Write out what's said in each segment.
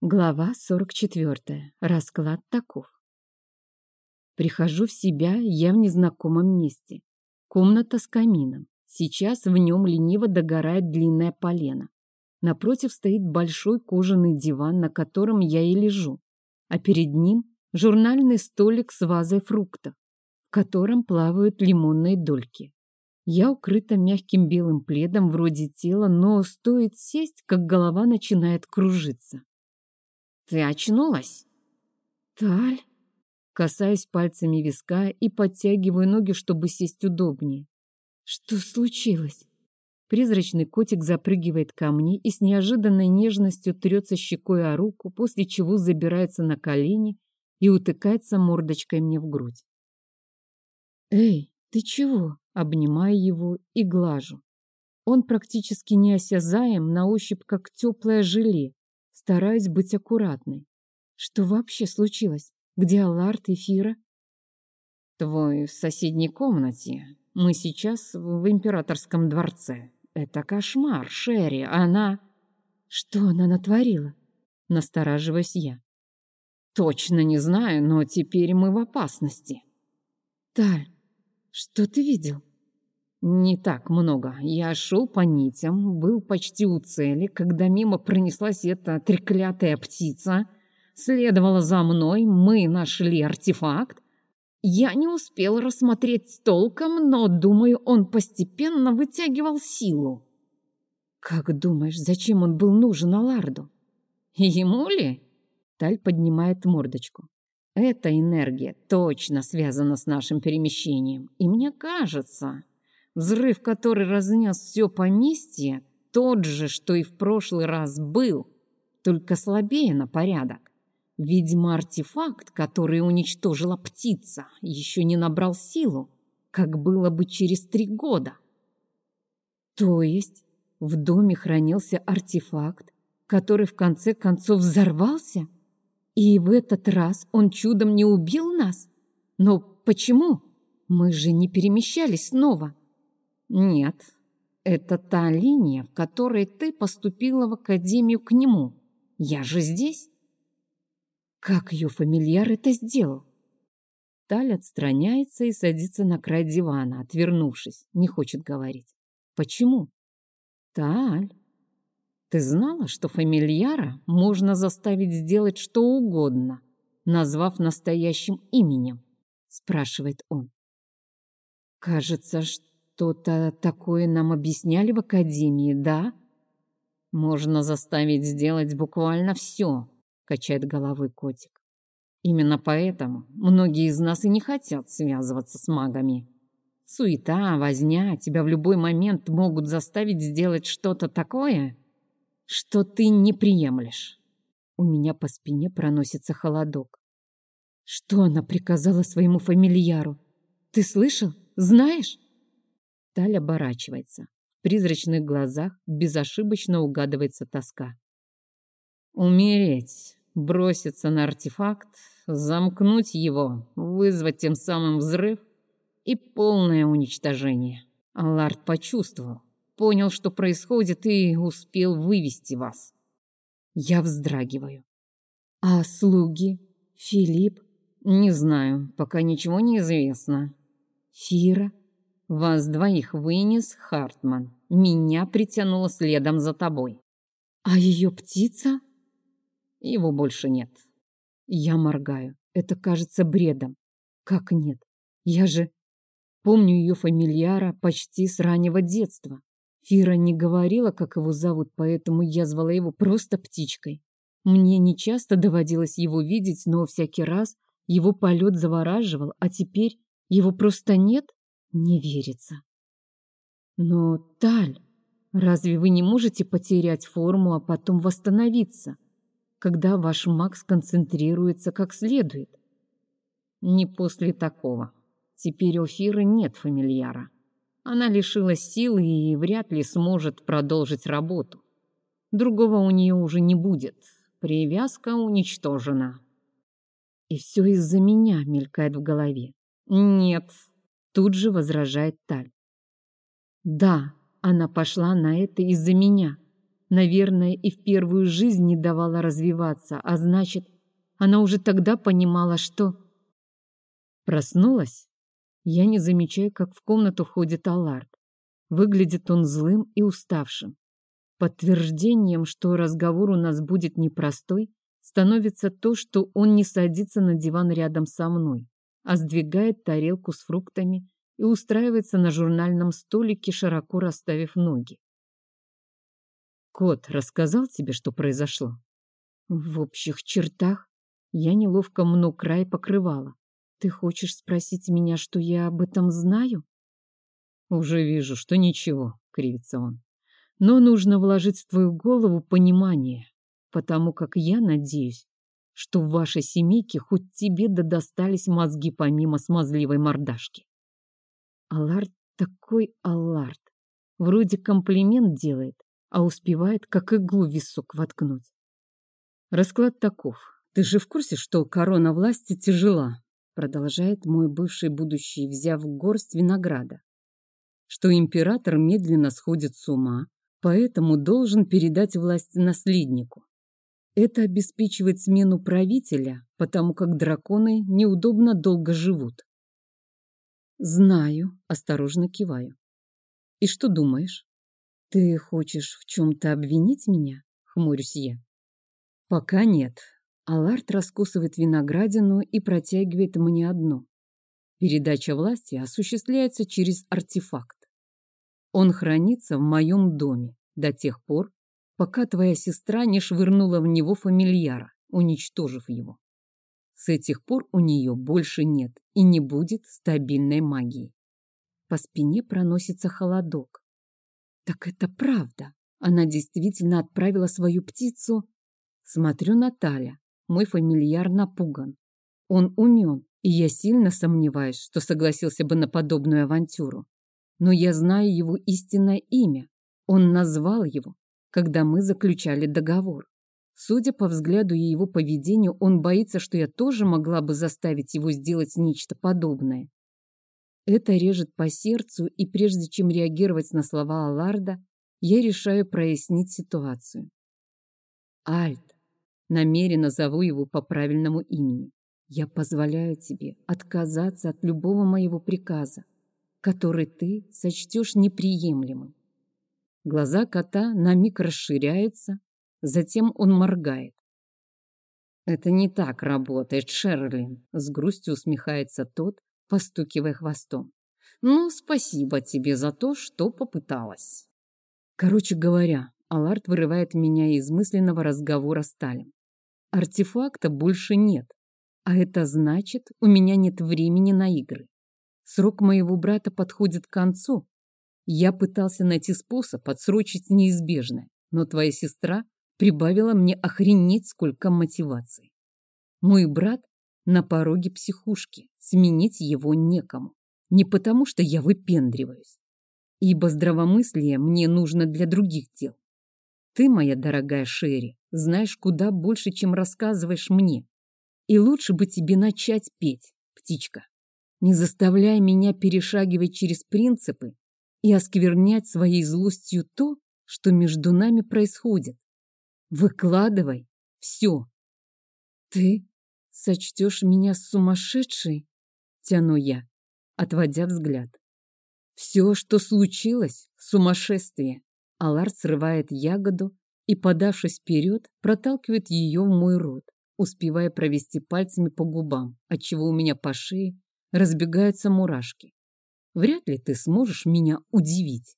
Глава 44. Расклад таков. Прихожу в себя я в незнакомом месте. Комната с камином. Сейчас в нем лениво догорает длинная полена. Напротив стоит большой кожаный диван, на котором я и лежу. А перед ним журнальный столик с вазой фруктов, в котором плавают лимонные дольки. Я укрыта мягким белым пледом вроде тела, но стоит сесть, как голова начинает кружиться. Ты очнулась? Таль? Касаюсь пальцами виска и подтягиваю ноги, чтобы сесть удобнее. Что случилось? Призрачный котик запрыгивает ко мне и с неожиданной нежностью трется щекой о руку, после чего забирается на колени и утыкается мордочкой мне в грудь. «Эй, ты чего?» Обнимаю его и глажу. Он практически неосязаем, на ощупь как теплое желе, Стараюсь быть аккуратной. Что вообще случилось? Где Аларт и Фира? Твой в соседней комнате. Мы сейчас в императорском дворце. Это кошмар, Шерри. Она... Что она натворила? Настораживаюсь я. Точно не знаю, но теперь мы в опасности. Таль, что ты видел? Не так много. Я шел по нитям, был почти у цели, когда мимо пронеслась эта треклятая птица. Следовала за мной, мы нашли артефакт. Я не успел рассмотреть толком, но, думаю, он постепенно вытягивал силу. Как думаешь, зачем он был нужен Аларду? Ему ли? Таль поднимает мордочку. Эта энергия точно связана с нашим перемещением. И мне кажется, Взрыв, который разнес все поместье, тот же, что и в прошлый раз был, только слабее на порядок. Видимо, артефакт, который уничтожила птица, еще не набрал силу, как было бы через три года. То есть в доме хранился артефакт, который в конце концов взорвался? И в этот раз он чудом не убил нас? Но почему? Мы же не перемещались снова. Нет, это та линия, в которой ты поступила в академию к нему. Я же здесь. Как ее фамильяр это сделал? Таль отстраняется и садится на край дивана, отвернувшись, не хочет говорить. Почему? Таль, ты знала, что фамильяра можно заставить сделать что угодно, назвав настоящим именем? Спрашивает он. Кажется, что что-то такое нам объясняли в академии, да? Можно заставить сделать буквально все, качает головой котик. Именно поэтому многие из нас и не хотят связываться с магами. Суета, возня, тебя в любой момент могут заставить сделать что-то такое, что ты не приемлешь. У меня по спине проносится холодок. Что она приказала своему фамильяру? Ты слышал? Знаешь? Таль оборачивается. В призрачных глазах безошибочно угадывается тоска. Умереть, броситься на артефакт, замкнуть его, вызвать тем самым взрыв и полное уничтожение. Аллард почувствовал, понял, что происходит, и успел вывести вас. Я вздрагиваю. А слуги? Филипп? Не знаю, пока ничего не известно. Фира? Вас двоих вынес Хартман. Меня притянуло следом за тобой. А ее птица? Его больше нет. Я моргаю. Это кажется бредом. Как нет? Я же помню ее фамильяра почти с раннего детства. Фира не говорила, как его зовут, поэтому я звала его просто птичкой. Мне не часто доводилось его видеть, но всякий раз его полет завораживал, а теперь его просто нет? Не верится. Но, Таль, разве вы не можете потерять форму, а потом восстановиться, когда ваш маг сконцентрируется как следует? Не после такого. Теперь у Фиры нет фамильяра. Она лишилась силы и вряд ли сможет продолжить работу. Другого у нее уже не будет. Привязка уничтожена. И все из-за меня мелькает в голове. Нет, Тут же возражает Таль. Да, она пошла на это из-за меня. Наверное, и в первую жизнь не давала развиваться, а значит, она уже тогда понимала, что... Проснулась? Я не замечаю, как в комнату входит Аллард. Выглядит он злым и уставшим. Подтверждением, что разговор у нас будет непростой, становится то, что он не садится на диван рядом со мной, а сдвигает тарелку с фруктами и устраивается на журнальном столике, широко расставив ноги. «Кот рассказал тебе, что произошло?» «В общих чертах я неловко мну край покрывала. Ты хочешь спросить меня, что я об этом знаю?» «Уже вижу, что ничего», — кривится он. «Но нужно вложить в твою голову понимание, потому как я надеюсь, что в вашей семейке хоть тебе да достались мозги помимо смазливой мордашки». Аллард такой Аллард. Вроде комплимент делает, а успевает как иглу в висок воткнуть. Расклад таков. Ты же в курсе, что корона власти тяжела? Продолжает мой бывший будущий, взяв горсть винограда. Что император медленно сходит с ума, поэтому должен передать власть наследнику. Это обеспечивает смену правителя, потому как драконы неудобно долго живут. Знаю, осторожно киваю. И что думаешь? Ты хочешь в чем-то обвинить меня? Хмурюсь я. Пока нет. Аларт раскусывает виноградину и протягивает мне одну. Передача власти осуществляется через артефакт. Он хранится в моем доме до тех пор, пока твоя сестра не швырнула в него фамильяра, уничтожив его. С этих пор у нее больше нет и не будет стабильной магии. По спине проносится холодок. Так это правда. Она действительно отправила свою птицу. Смотрю на Таля. Мой фамильяр напуган. Он умен, и я сильно сомневаюсь, что согласился бы на подобную авантюру. Но я знаю его истинное имя. Он назвал его, когда мы заключали договор. Судя по взгляду и его поведению, он боится, что я тоже могла бы заставить его сделать нечто подобное. Это режет по сердцу, и прежде чем реагировать на слова Алларда, я решаю прояснить ситуацию. Альт. Намеренно зову его по правильному имени. Я позволяю тебе отказаться от любого моего приказа, который ты сочтешь неприемлемым. Глаза кота на миг расширяются, Затем он моргает. «Это не так работает, Шерлин», — с грустью усмехается тот, постукивая хвостом. «Ну, спасибо тебе за то, что попыталась». Короче говоря, Аларт вырывает меня из мысленного разговора с Талем. Артефакта больше нет, а это значит, у меня нет времени на игры. Срок моего брата подходит к концу. Я пытался найти способ отсрочить неизбежное, но твоя сестра прибавила мне охренеть сколько мотиваций. Мой брат на пороге психушки, сменить его некому. Не потому, что я выпендриваюсь, ибо здравомыслие мне нужно для других дел. Ты, моя дорогая Шерри, знаешь куда больше, чем рассказываешь мне. И лучше бы тебе начать петь, птичка. Не заставляй меня перешагивать через принципы и осквернять своей злостью то, что между нами происходит. Выкладывай все. Ты сочтешь меня сумасшедшей? Тяну я, отводя взгляд. Все, что случилось, сумасшествие. Алар срывает ягоду и, подавшись вперед, проталкивает ее в мой рот, успевая провести пальцами по губам, отчего у меня по шее разбегаются мурашки. Вряд ли ты сможешь меня удивить.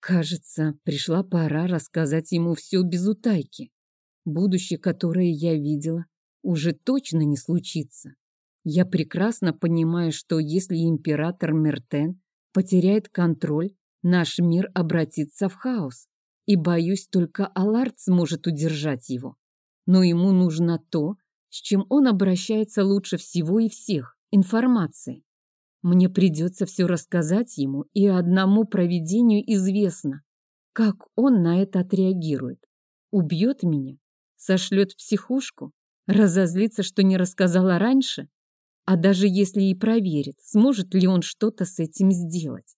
Кажется, пришла пора рассказать ему все без утайки. Будущее, которое я видела, уже точно не случится. Я прекрасно понимаю, что если император Мертен потеряет контроль, наш мир обратится в хаос. И боюсь, только Аларт сможет удержать его. Но ему нужно то, с чем он обращается лучше всего и всех – информация. Мне придется все рассказать ему, и одному провидению известно, как он на это отреагирует. Убьет меня? Сошлет в психушку? Разозлится, что не рассказала раньше? А даже если и проверит, сможет ли он что-то с этим сделать?